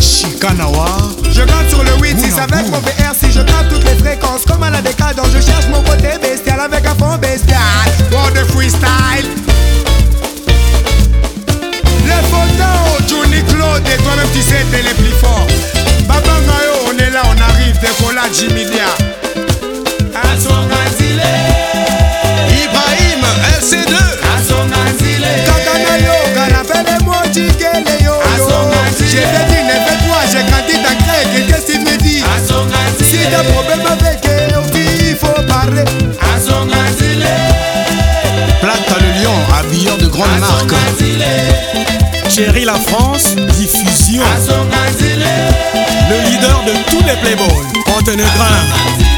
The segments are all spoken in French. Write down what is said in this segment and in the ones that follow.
Chikanawa. Je gratte sur le 8 6 Oula, avec oula. mon VR si je gratte toutes les fréquences comme à la décadence je cherche mon côté bestial avec un fond bestial Pour de freestyle Les photos Johnny Claude et toi-même tu sais t'es les plus forts Babangayo on est là on arrive décollage Jimmy de. Chérie la France, diffusion. Le leader de tous les playboys. Monténégrin. Bibi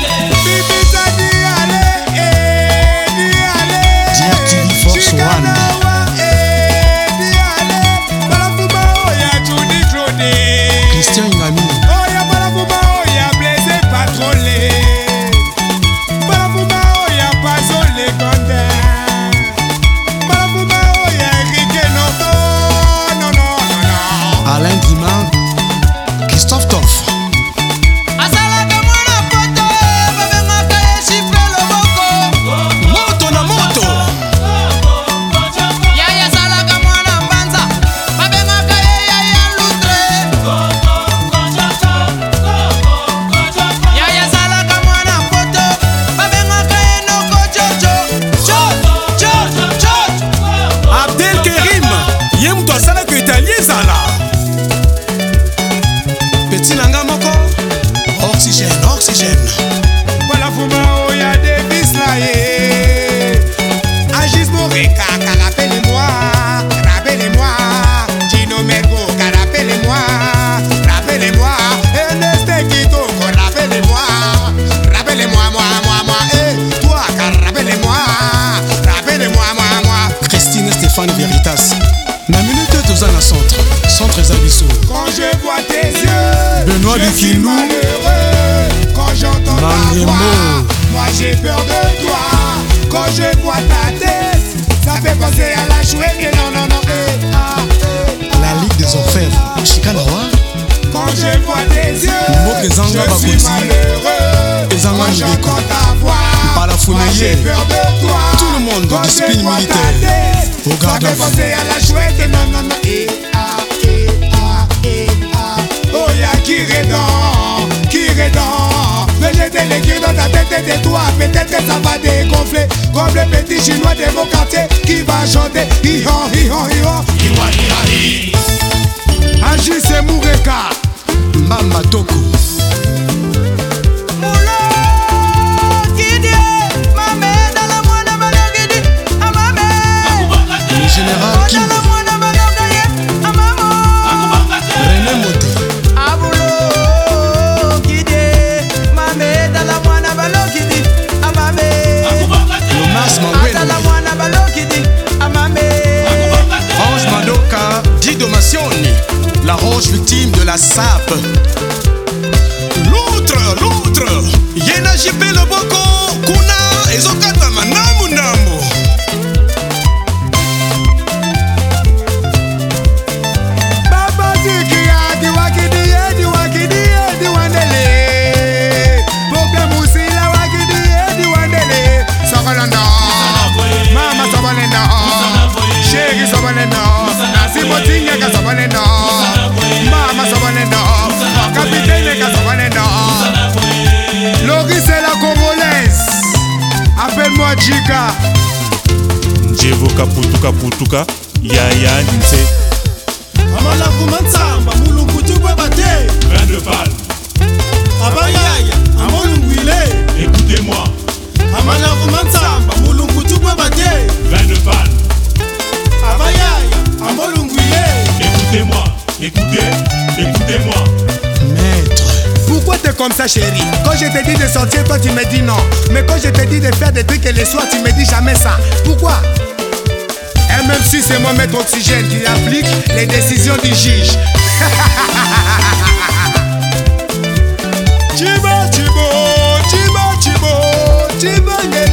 je vois tes yeux. Benoît je suis malheureux quand j'entends ta voix. Moi j'ai peur de toi quand je vois ta tête. Ça fait penser à la chouette et non non non. Eh, ah, eh, ah. La Ligue des Orfèvres. Chikanawa. quand je vois tes yeux je suis malheureux quand j'entends ta voix. Moi j'ai peur de toi Tout le monde de discipline militaire. Au ça fait penser à la chouette et non non non dans ta tête et tais-toi Peut-être que ça va dégonfler. Comme le petit chinois de mon quartier Qui va chanter. Hi-hon, hi-hon, hi-hon Agis et Moureka. Mamba Toko. La roche victime de la sape. putuka njevo kaputuka putuka yayani nse. Amalakuma ntsamba mulungu tukwe bate. Grande val. Abayaya amolungu ile. Écoutez-moi. Amalakuma ntsamba mulungu tukwe bate. Grande val. Abayaya amolungu ile. Écoutez-moi écoutez écoutez-moi. Pourquoi t'es comme ça chérie? Quand je te dis de sortir toi tu me dis non. Mais quand je te dis de faire des trucs et les soirs tu me dis jamais ça. Pourquoi? Et même si c'est moi maître oxygène qui applique les décisions du juge. Chiba chiba chibangele,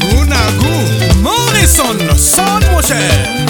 Gounagoun, mon son, son mon cher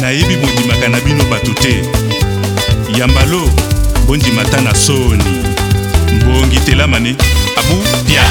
nayebi bondimaka na bino bato te. Yambalo bondima ata na soni. Mbongitelama ne. Abu? Pia